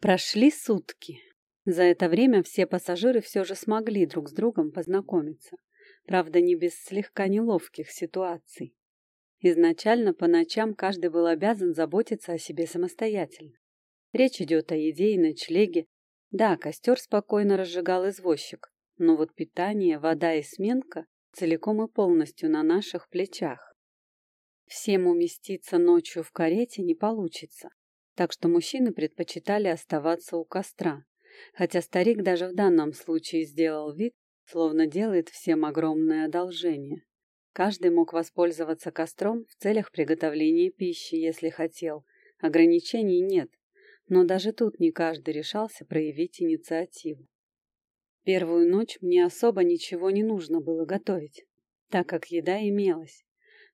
Прошли сутки. За это время все пассажиры все же смогли друг с другом познакомиться. Правда, не без слегка неловких ситуаций. Изначально по ночам каждый был обязан заботиться о себе самостоятельно. Речь идет о еде и ночлеге. Да, костер спокойно разжигал извозчик, но вот питание, вода и сменка целиком и полностью на наших плечах. Всем уместиться ночью в карете не получится, так что мужчины предпочитали оставаться у костра, хотя старик даже в данном случае сделал вид, словно делает всем огромное одолжение. Каждый мог воспользоваться костром в целях приготовления пищи, если хотел. Ограничений нет, но даже тут не каждый решался проявить инициативу. Первую ночь мне особо ничего не нужно было готовить, так как еда имелась.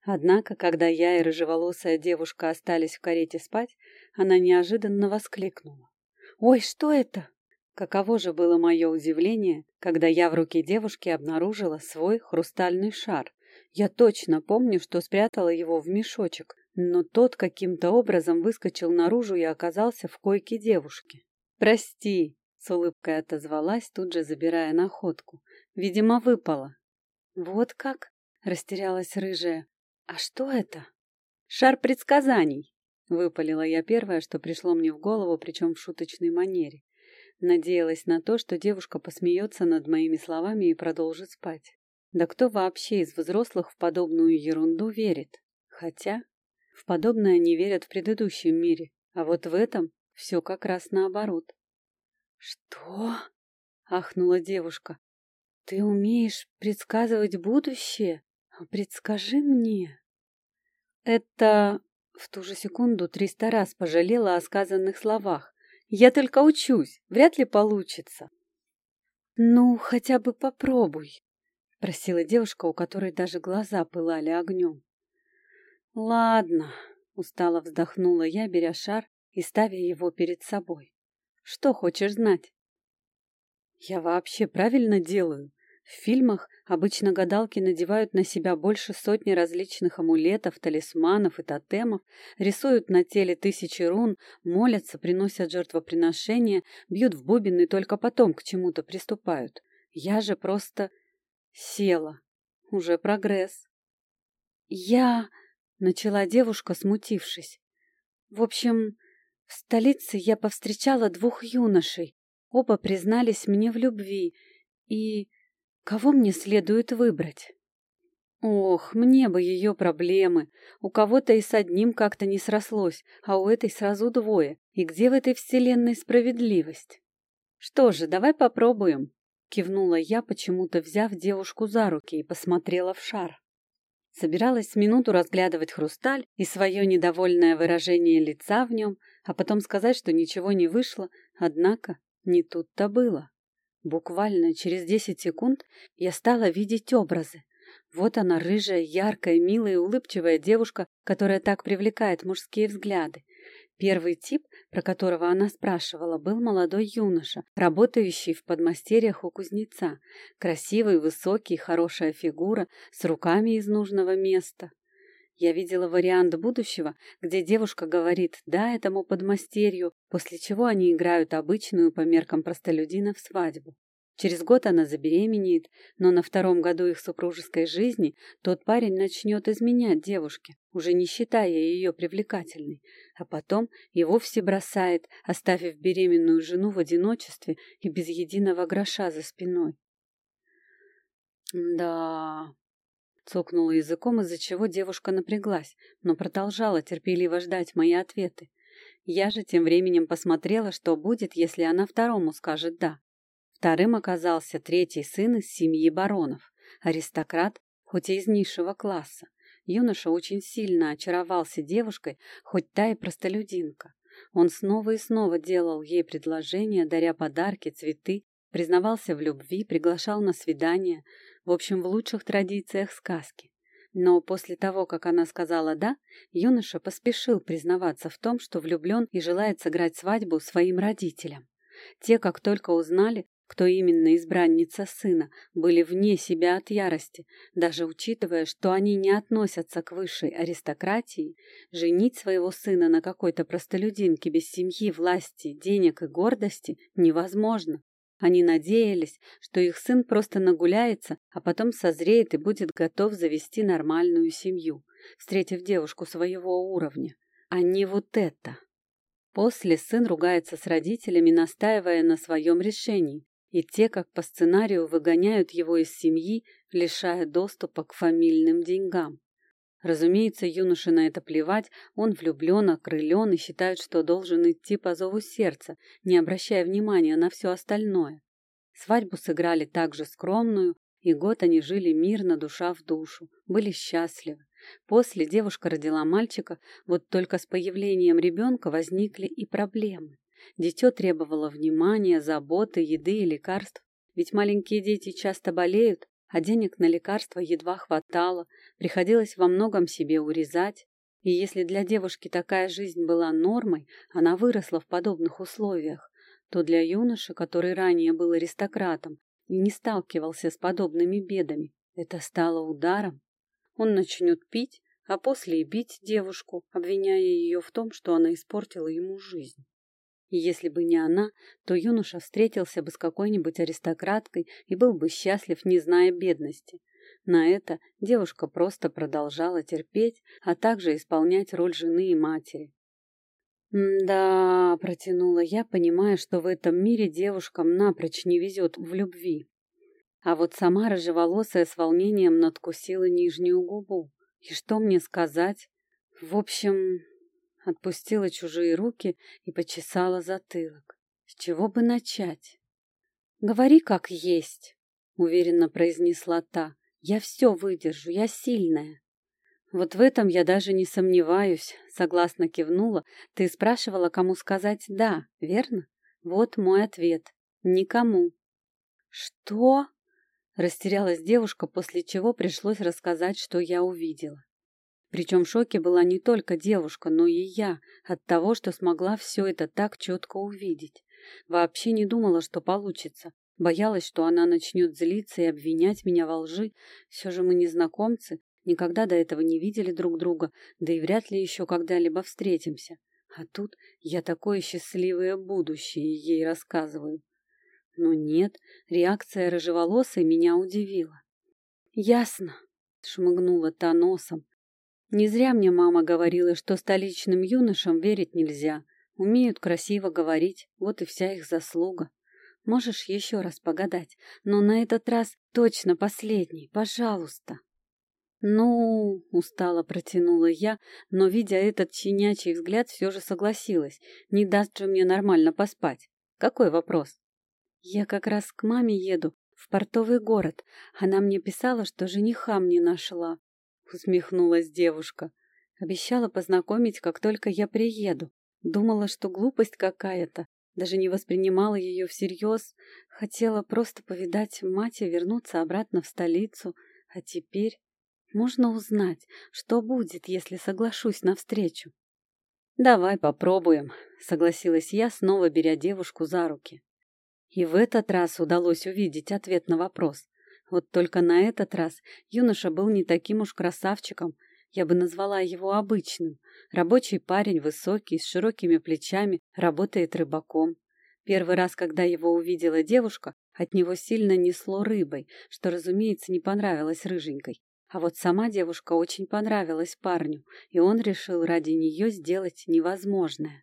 Однако, когда я и рыжеволосая девушка остались в карете спать, она неожиданно воскликнула. «Ой, что это?» Каково же было мое удивление, когда я в руке девушки обнаружила свой хрустальный шар. Я точно помню, что спрятала его в мешочек, но тот каким-то образом выскочил наружу и оказался в койке девушки. «Прости», — с улыбкой отозвалась, тут же забирая находку. «Видимо, выпало». «Вот как?» — растерялась рыжая. «А что это?» «Шар предсказаний», — выпалила я первое, что пришло мне в голову, причем в шуточной манере. Надеялась на то, что девушка посмеется над моими словами и продолжит спать. Да кто вообще из взрослых в подобную ерунду верит? Хотя в подобное не верят в предыдущем мире, а вот в этом все как раз наоборот. «Что?» — ахнула девушка. «Ты умеешь предсказывать будущее? Предскажи мне». Это в ту же секунду триста раз пожалела о сказанных словах. Я только учусь, вряд ли получится. Ну, хотя бы попробуй, просила девушка, у которой даже глаза пылали огнем. Ладно, устало вздохнула я, беря шар и ставя его перед собой. Что хочешь знать? Я вообще правильно делаю? В фильмах обычно гадалки надевают на себя больше сотни различных амулетов, талисманов и тотемов, рисуют на теле тысячи рун, молятся, приносят жертвоприношения, бьют в бубен и только потом к чему-то приступают. Я же просто села. Уже прогресс. Я... Начала девушка, смутившись. В общем, в столице я повстречала двух юношей. Оба признались мне в любви. И Кого мне следует выбрать? Ох, мне бы ее проблемы. У кого-то и с одним как-то не срослось, а у этой сразу двое. И где в этой вселенной справедливость? Что же, давай попробуем. Кивнула я, почему-то взяв девушку за руки и посмотрела в шар. Собиралась минуту разглядывать хрусталь и свое недовольное выражение лица в нем, а потом сказать, что ничего не вышло, однако не тут-то было. Буквально через десять секунд я стала видеть образы. Вот она, рыжая, яркая, милая и улыбчивая девушка, которая так привлекает мужские взгляды. Первый тип, про которого она спрашивала, был молодой юноша, работающий в подмастерьях у кузнеца. Красивый, высокий, хорошая фигура, с руками из нужного места. Я видела вариант будущего, где девушка говорит «да» этому подмастерью, после чего они играют обычную по меркам простолюдинов свадьбу. Через год она забеременеет, но на втором году их супружеской жизни тот парень начнет изменять девушке, уже не считая ее привлекательной, а потом и вовсе бросает, оставив беременную жену в одиночестве и без единого гроша за спиной. Да, Цокнула языком, из-за чего девушка напряглась, но продолжала терпеливо ждать мои ответы. Я же тем временем посмотрела, что будет, если она второму скажет «да». Вторым оказался третий сын из семьи баронов, аристократ, хоть и из низшего класса. Юноша очень сильно очаровался девушкой, хоть та и простолюдинка. Он снова и снова делал ей предложения, даря подарки, цветы, признавался в любви, приглашал на свидания, в общем, в лучших традициях сказки. Но после того, как она сказала «да», юноша поспешил признаваться в том, что влюблен и желает сыграть свадьбу своим родителям. Те, как только узнали, кто именно избранница сына, были вне себя от ярости, даже учитывая, что они не относятся к высшей аристократии, женить своего сына на какой-то простолюдинке без семьи, власти, денег и гордости невозможно. Они надеялись, что их сын просто нагуляется, а потом созреет и будет готов завести нормальную семью, встретив девушку своего уровня, а не вот это. После сын ругается с родителями, настаивая на своем решении, и те, как по сценарию, выгоняют его из семьи, лишая доступа к фамильным деньгам. Разумеется, юноше на это плевать, он влюблен, окрылен и считает, что должен идти по зову сердца, не обращая внимания на все остальное. Свадьбу сыграли также скромную, и год они жили мирно, душа в душу, были счастливы. После девушка родила мальчика, вот только с появлением ребенка возникли и проблемы. Дитё требовало внимания, заботы, еды и лекарств. Ведь маленькие дети часто болеют, а денег на лекарства едва хватало, приходилось во многом себе урезать. И если для девушки такая жизнь была нормой, она выросла в подобных условиях, то для юноши, который ранее был аристократом и не сталкивался с подобными бедами, это стало ударом. Он начнет пить, а после и бить девушку, обвиняя ее в том, что она испортила ему жизнь. Если бы не она, то юноша встретился бы с какой-нибудь аристократкой и был бы счастлив, не зная бедности. На это девушка просто продолжала терпеть, а также исполнять роль жены и матери. «Да», — протянула я, понимая, что в этом мире девушкам напрочь не везет в любви. А вот сама рыжеволосая с волнением надкусила нижнюю губу. И что мне сказать? В общем, отпустила чужие руки и почесала затылок. С чего бы начать? «Говори как есть», — уверенно произнесла та. «Я все выдержу, я сильная». «Вот в этом я даже не сомневаюсь», — согласно кивнула. «Ты спрашивала, кому сказать «да», верно?» Вот мой ответ. Никому. «Что?» Растерялась девушка, после чего пришлось рассказать, что я увидела. Причем в шоке была не только девушка, но и я от того, что смогла все это так четко увидеть. Вообще не думала, что получится. Боялась, что она начнет злиться и обвинять меня во лжи. Все же мы незнакомцы, никогда до этого не видели друг друга, да и вряд ли еще когда-либо встретимся. А тут я такое счастливое будущее ей рассказываю. Но нет, реакция рыжеволосой меня удивила. «Ясно», — шмыгнула та носом. «Не зря мне мама говорила, что столичным юношам верить нельзя. Умеют красиво говорить, вот и вся их заслуга. Можешь еще раз погадать, но на этот раз точно последний, пожалуйста». «Ну...» — устало протянула я, но, видя этот щенячий взгляд, все же согласилась. Не даст же мне нормально поспать. Какой вопрос? Я как раз к маме еду, в портовый город. Она мне писала, что жениха мне нашла. Усмехнулась девушка. Обещала познакомить, как только я приеду. Думала, что глупость какая-то. Даже не воспринимала ее всерьез. Хотела просто повидать мать и вернуться обратно в столицу. А теперь можно узнать, что будет, если соглашусь на встречу. «Давай попробуем», — согласилась я, снова беря девушку за руки. И в этот раз удалось увидеть ответ на вопрос. Вот только на этот раз юноша был не таким уж красавчиком, я бы назвала его обычным. Рабочий парень, высокий, с широкими плечами, работает рыбаком. Первый раз, когда его увидела девушка, от него сильно несло рыбой, что, разумеется, не понравилось рыженькой. А вот сама девушка очень понравилась парню, и он решил ради нее сделать невозможное.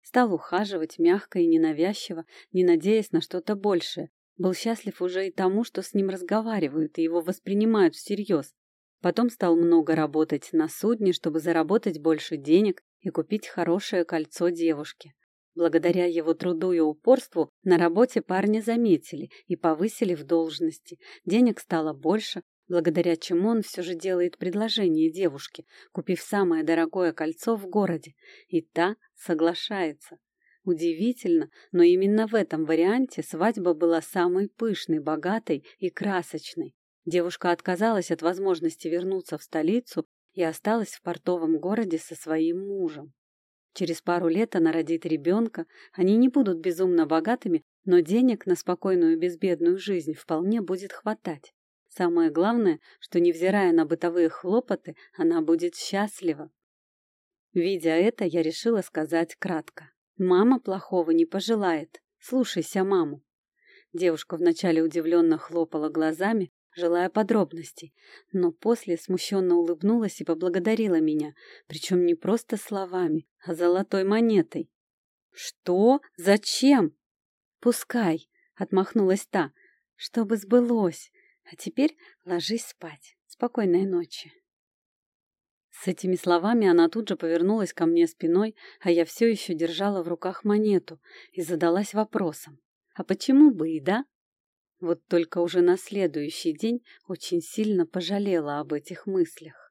Стал ухаживать мягко и ненавязчиво, не надеясь на что-то большее. Был счастлив уже и тому, что с ним разговаривают и его воспринимают всерьез. Потом стал много работать на судне, чтобы заработать больше денег и купить хорошее кольцо девушке. Благодаря его труду и упорству на работе парня заметили и повысили в должности. Денег стало больше, благодаря чему он все же делает предложение девушке, купив самое дорогое кольцо в городе, и та соглашается. Удивительно, но именно в этом варианте свадьба была самой пышной, богатой и красочной. Девушка отказалась от возможности вернуться в столицу и осталась в портовом городе со своим мужем. Через пару лет она родит ребенка, они не будут безумно богатыми, Но денег на спокойную безбедную жизнь вполне будет хватать. Самое главное, что, невзирая на бытовые хлопоты, она будет счастлива. Видя это, я решила сказать кратко. «Мама плохого не пожелает. Слушайся маму». Девушка вначале удивленно хлопала глазами, желая подробностей, но после смущенно улыбнулась и поблагодарила меня, причем не просто словами, а золотой монетой. «Что? Зачем?» «Пускай», — отмахнулась та, — «чтобы сбылось. А теперь ложись спать. Спокойной ночи». С этими словами она тут же повернулась ко мне спиной, а я все еще держала в руках монету и задалась вопросом. А почему бы и да? Вот только уже на следующий день очень сильно пожалела об этих мыслях.